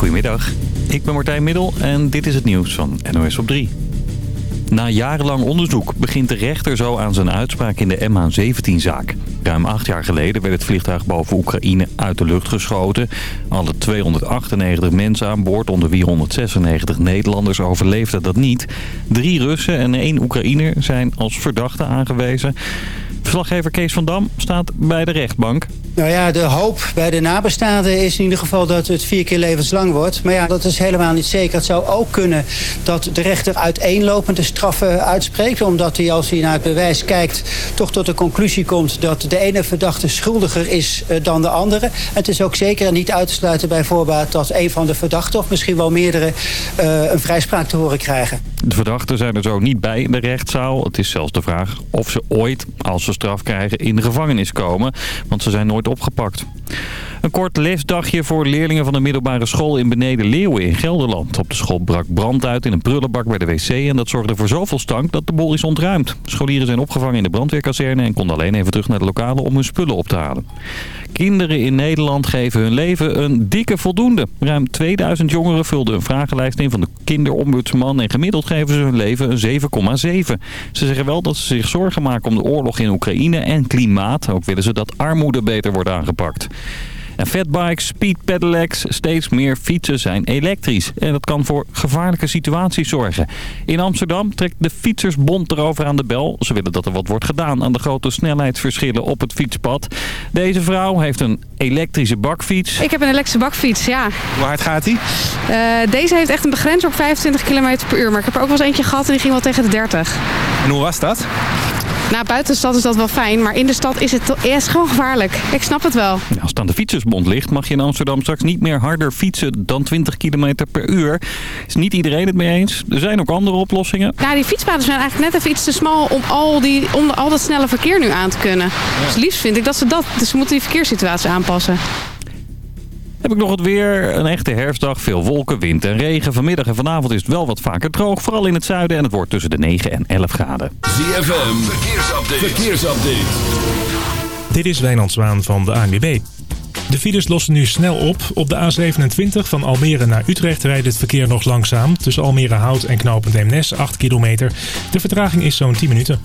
Goedemiddag, ik ben Martijn Middel en dit is het nieuws van NOS op 3. Na jarenlang onderzoek begint de rechter zo aan zijn uitspraak in de MH17-zaak. Ruim acht jaar geleden werd het vliegtuig boven Oekraïne uit de lucht geschoten. Alle 298 mensen aan boord, onder wie 196 Nederlanders, overleefden dat niet. Drie Russen en één Oekraïner zijn als verdachte aangewezen. Verslaggever Kees van Dam staat bij de rechtbank. Nou ja, de hoop bij de nabestaanden is in ieder geval dat het vier keer levenslang wordt. Maar ja, dat is helemaal niet zeker. Het zou ook kunnen dat de rechter uiteenlopende straffen uitspreekt. Omdat hij, als hij naar het bewijs kijkt, toch tot de conclusie komt... dat de ene verdachte schuldiger is eh, dan de andere. het is ook zeker niet uit te sluiten bij voorbaat... dat een van de verdachten, of misschien wel meerdere, uh, een vrijspraak te horen krijgen. De verdachten zijn er zo niet bij in de rechtszaal. Het is zelfs de vraag of ze ooit, als ze straf krijgen, in de gevangenis komen. Want ze zijn nooit opgepakt. Een kort lesdagje voor leerlingen van de middelbare school in Beneden Leeuwen in Gelderland. Op de school brak brand uit in een prullenbak bij de wc en dat zorgde voor zoveel stank dat de bol is ontruimd. Scholieren zijn opgevangen in de brandweerkazerne en konden alleen even terug naar de lokalen om hun spullen op te halen. Kinderen in Nederland geven hun leven een dikke voldoende. Ruim 2000 jongeren vulden een vragenlijst in van de kinderombudsman en gemiddeld geven ze hun leven een 7,7. Ze zeggen wel dat ze zich zorgen maken om de oorlog in Oekraïne en klimaat. Ook willen ze dat armoede beter wordt aangepakt. En fatbikes, speed pedelecs, steeds meer fietsen zijn elektrisch. En dat kan voor gevaarlijke situaties zorgen. In Amsterdam trekt de Fietsersbond erover aan de bel. Ze willen dat er wat wordt gedaan aan de grote snelheidsverschillen op het fietspad. Deze vrouw heeft een elektrische bakfiets. Ik heb een elektrische bakfiets, ja. Hoe hard gaat die? Uh, deze heeft echt een begrenzing op 25 km per uur. Maar ik heb er ook wel eens eentje gehad en die ging wel tegen de 30. En hoe was dat? Nou, buiten de stad is dat wel fijn, maar in de stad is het is gewoon gevaarlijk. Ik snap het wel. als het aan de Fietsersbond ligt, mag je in Amsterdam straks niet meer harder fietsen dan 20 km per uur. Is niet iedereen het mee eens. Er zijn ook andere oplossingen. Ja, die fietspaden zijn eigenlijk net even iets te smal om al, die, om al dat snelle verkeer nu aan te kunnen. Dus liefst vind ik dat ze dat, dus ze moeten die verkeerssituatie aanpassen. Heb ik nog het weer. Een echte herfstdag. Veel wolken, wind en regen. Vanmiddag en vanavond is het wel wat vaker droog. Vooral in het zuiden. En het wordt tussen de 9 en 11 graden. ZFM. Verkeersupdate. Verkeersupdate. Dit is Wijnand Zwaan van de ANWB. De files lossen nu snel op. Op de A27 van Almere naar Utrecht rijdt het verkeer nog langzaam. Tussen Almere Hout en knooppunt Eemnes 8 kilometer. De vertraging is zo'n 10 minuten.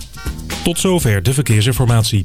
Tot zover de verkeersinformatie.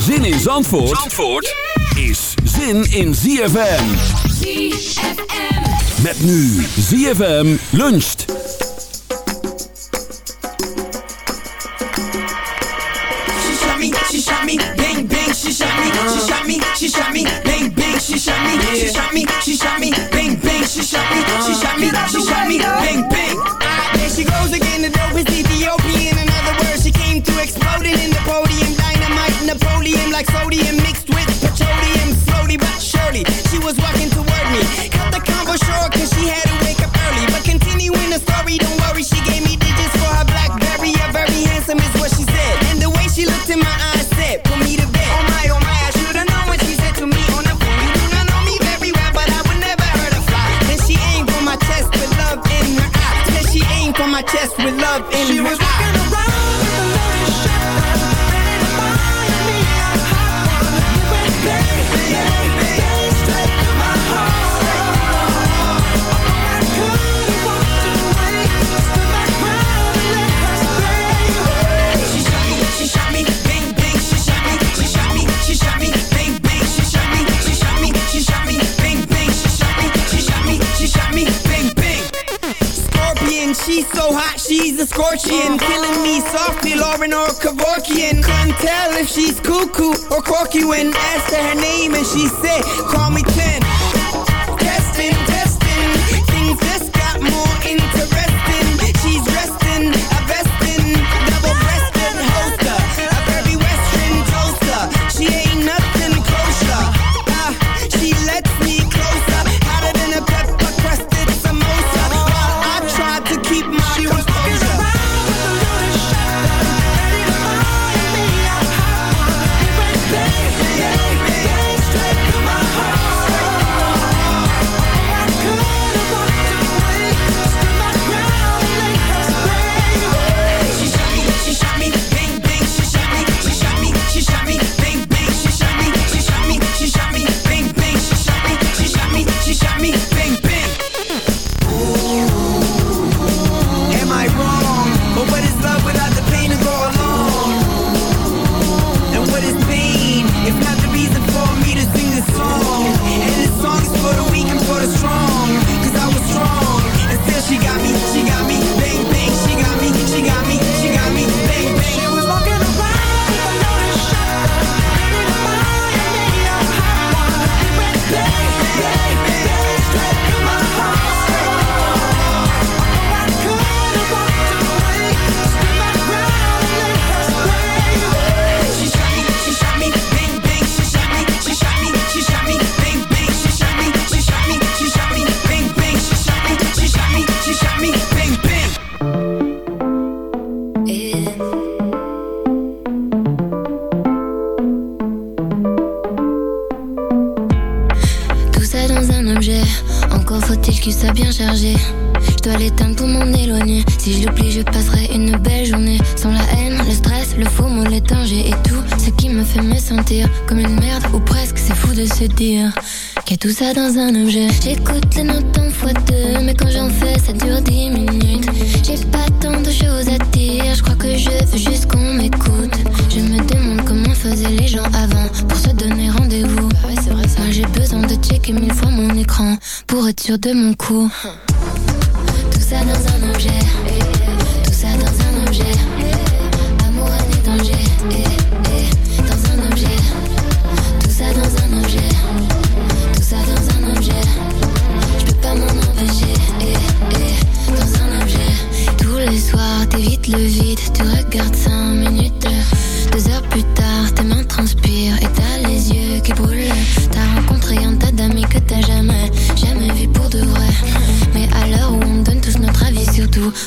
Zin in Zandvoort, Zandvoort is zin in ZFM. ZFM. Met nu ZFM luncht. She shot me, she shot me, bang bang, she shot me, she shot me, she shot me, bang bang, she shot me, she shot me, she shot me, bang bang, she shot me, she shot me, she shot me, bang bang. There she goes again, the dope is Ethiopian. She came to exploding in the podium. Dynamite Napoleon like sodium mixed with cuckoo or quirky When asked her, her name and she said, ça dans un objet.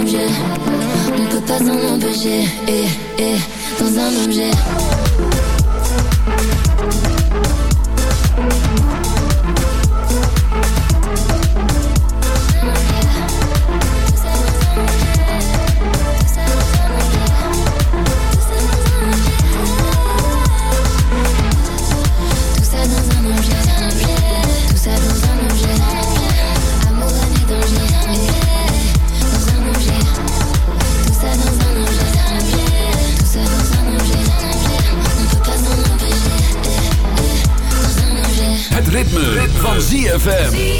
objet. On ne peut pas s'en empêcher. Et, eh, eh, dans un objet. ZFM.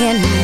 and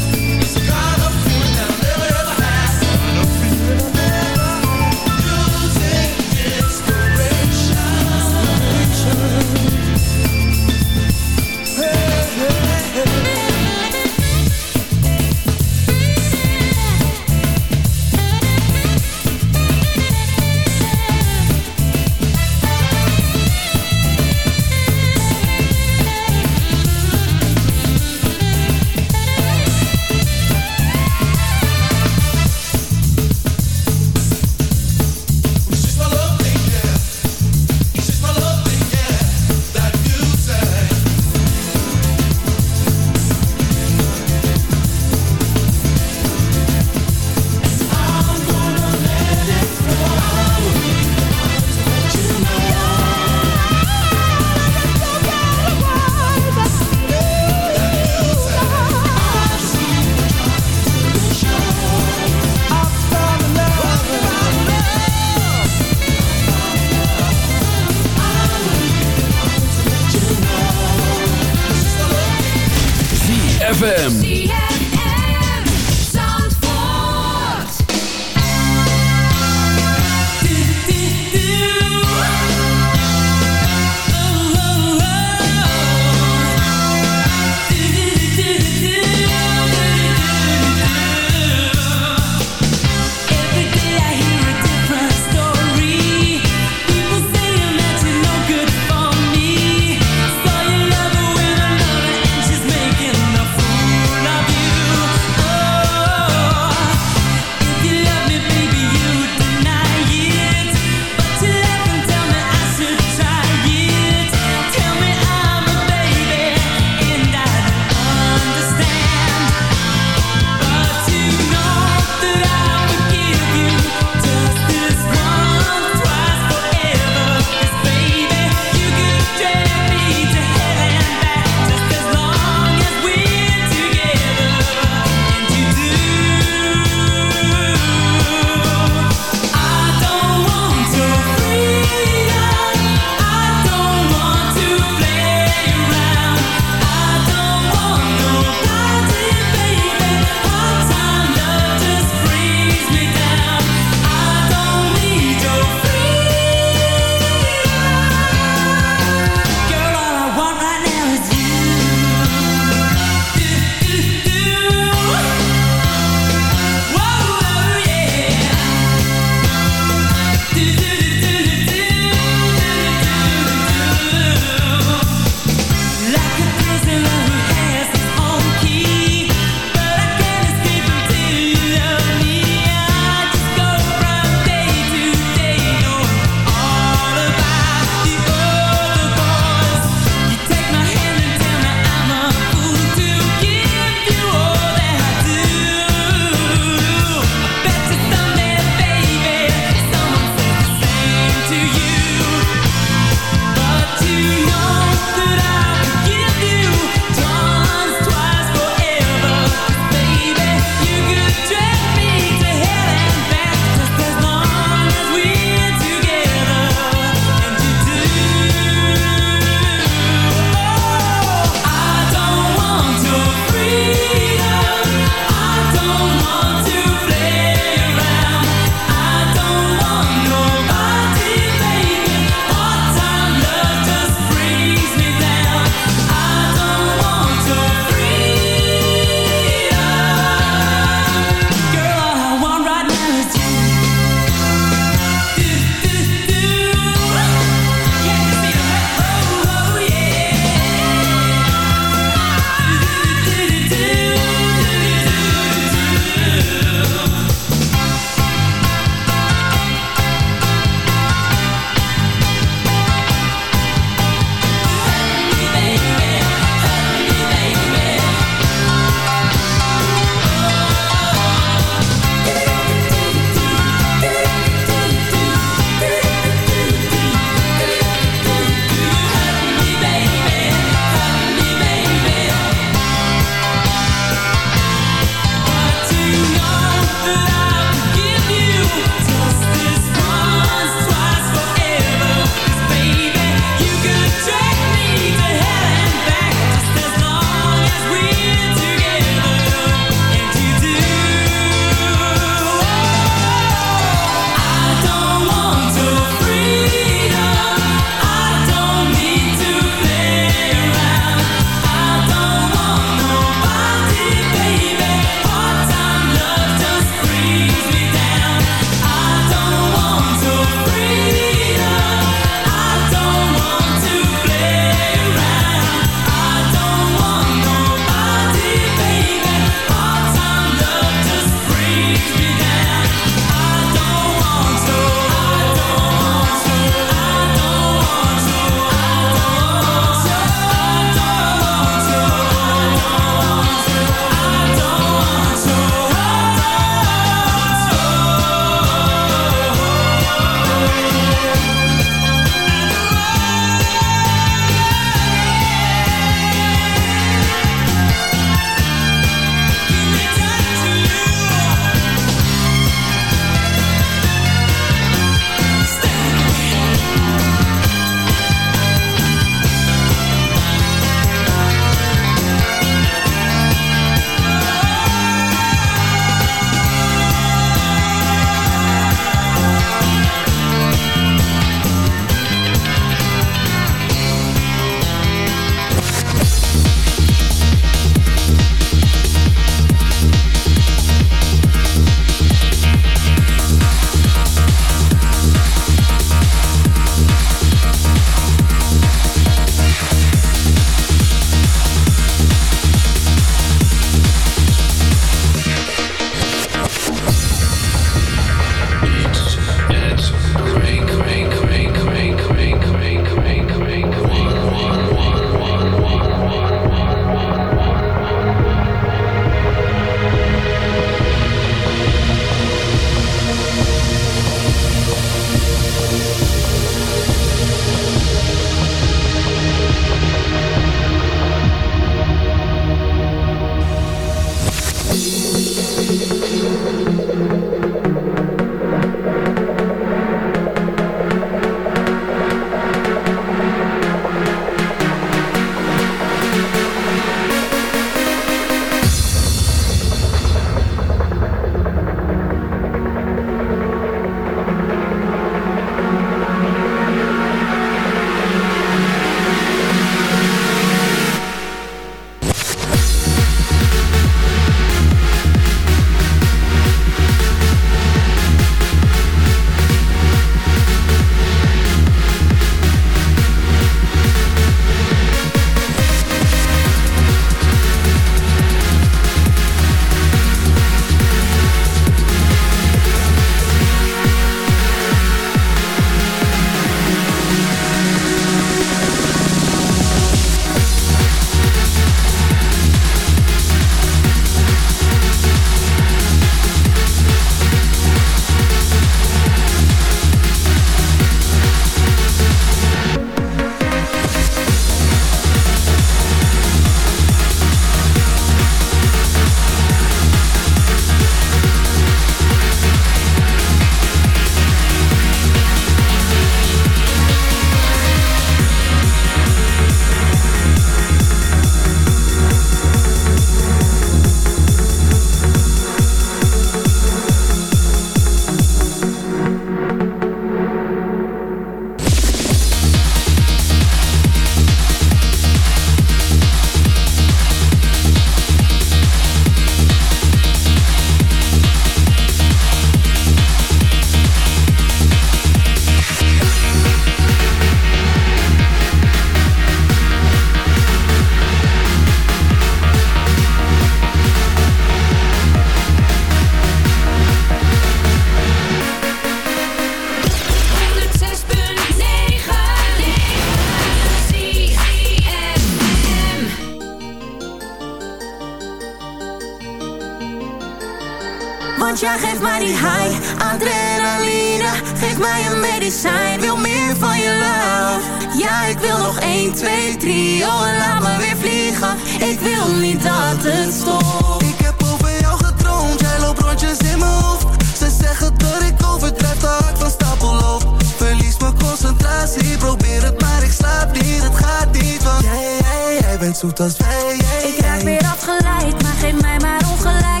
zijn, wil meer van je love. Ja, ik wil nog 1, 2, 3, oh en laat me weer vliegen. Ik wil niet dat het stopt. Ik heb over jou gedroomd, jij loopt rondjes in mijn hoofd. Ze zeggen dat ik overdrijf, te van stapel loop Verlies mijn concentratie, probeer het maar ik slaap niet. Het gaat niet, want jij, jij, jij bent zoet als wij Ik raak weer afgeleid, maar geef mij maar ongelijk.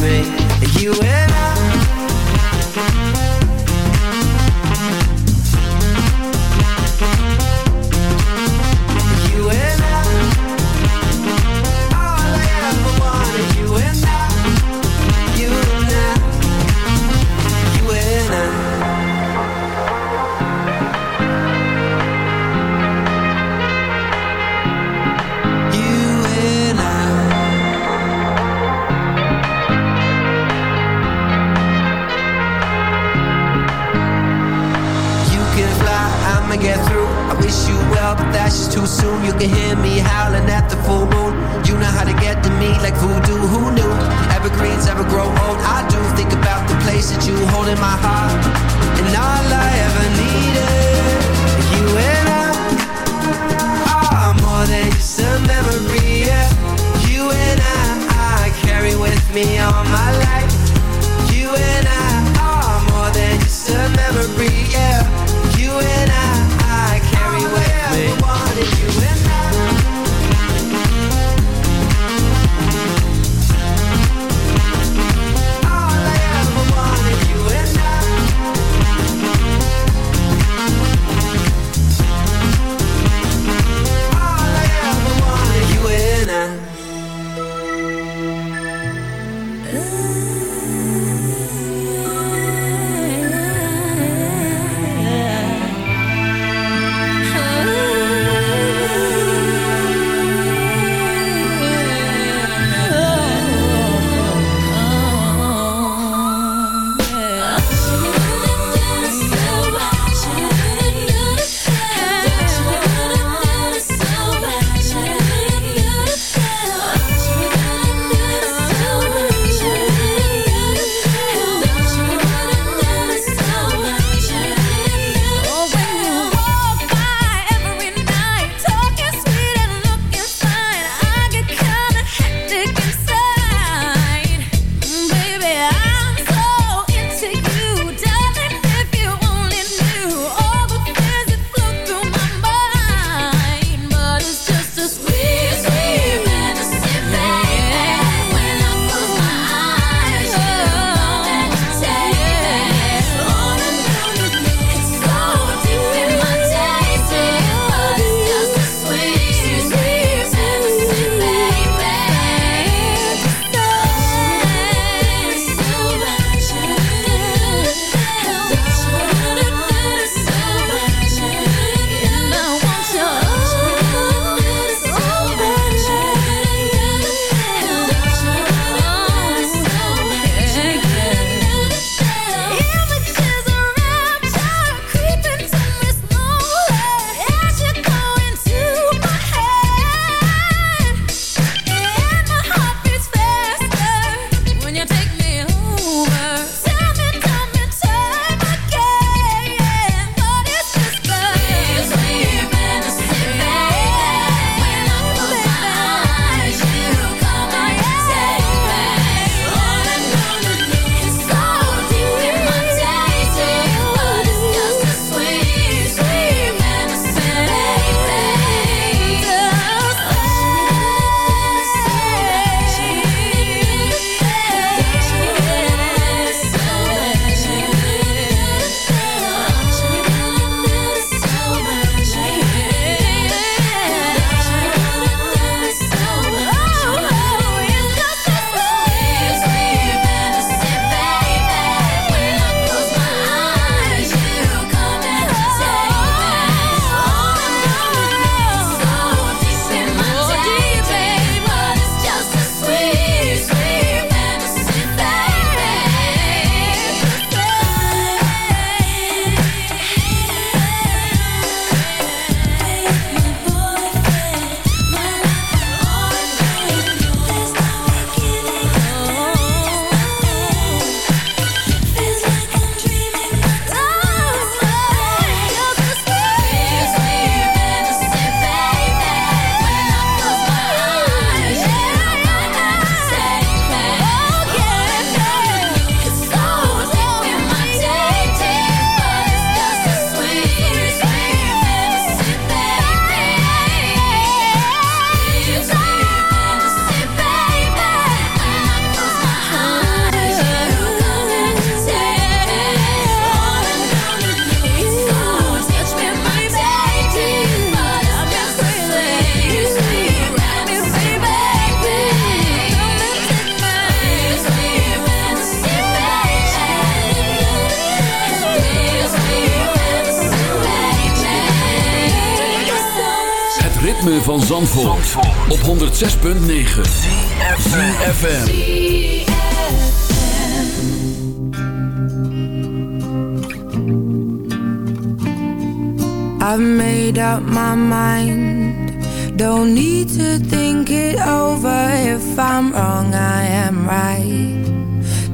Me. You and I.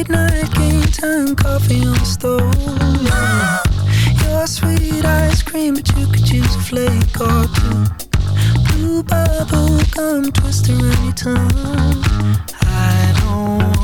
late night game time coffee on the stove. Your sweet ice cream, but you could use a flake or two. Blue bubble gum twister anytime. I don't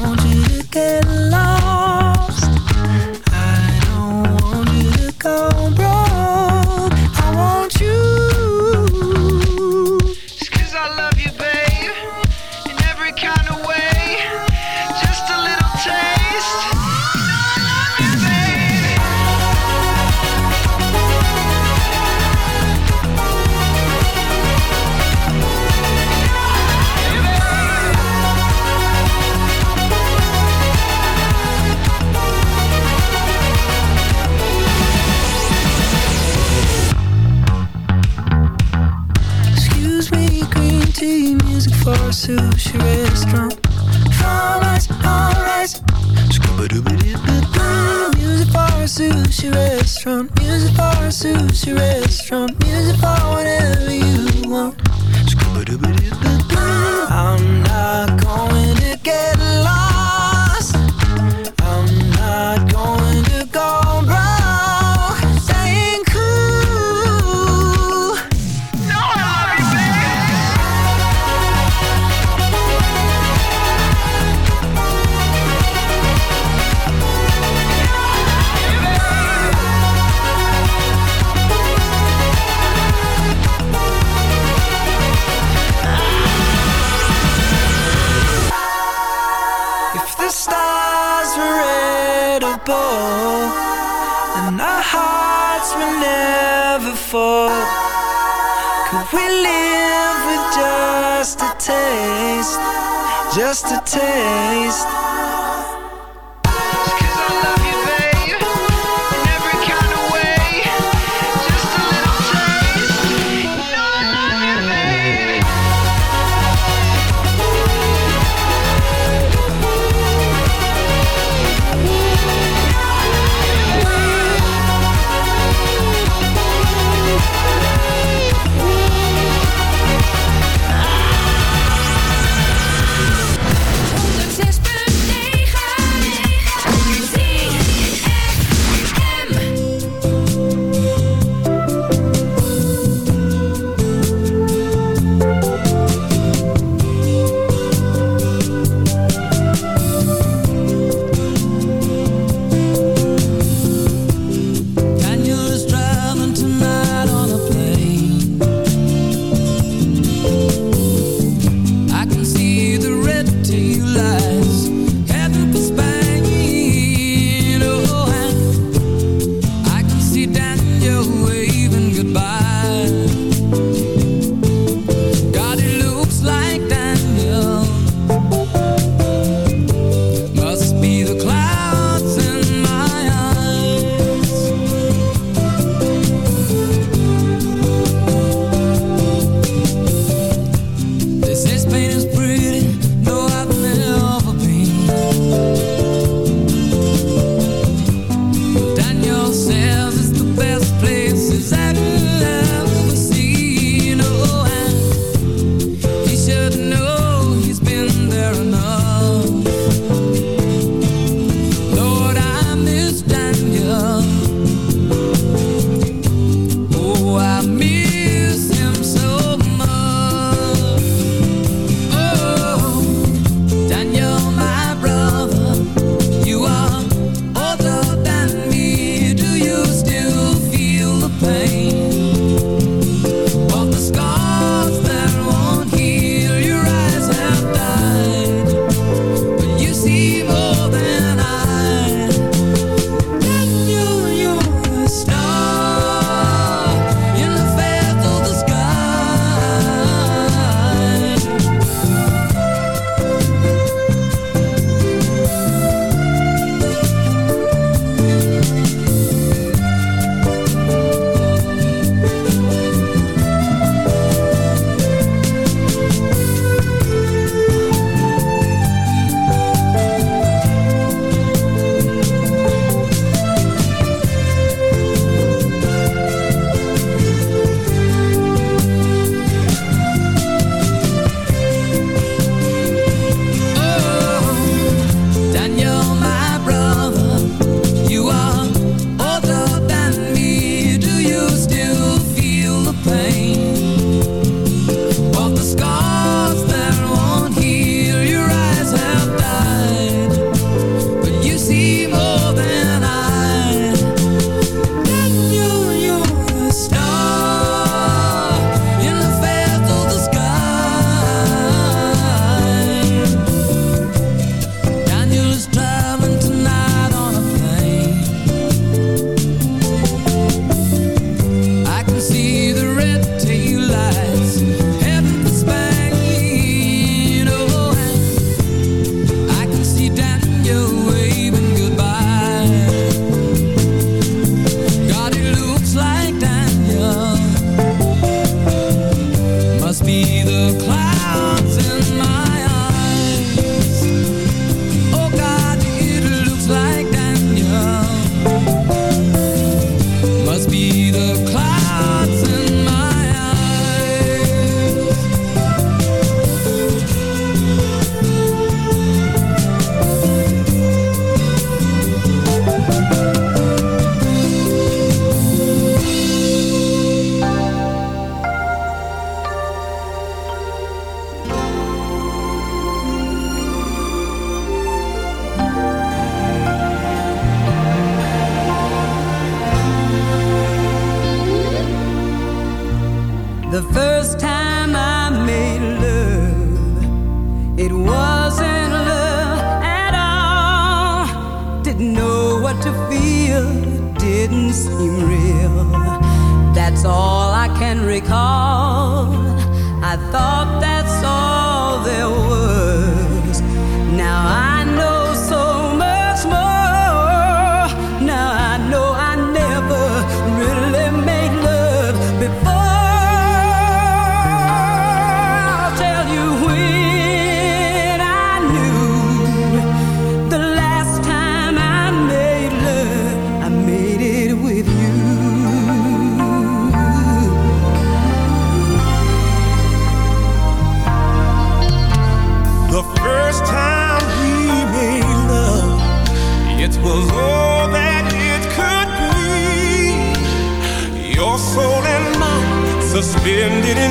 we live with just a taste? Just a taste.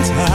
time.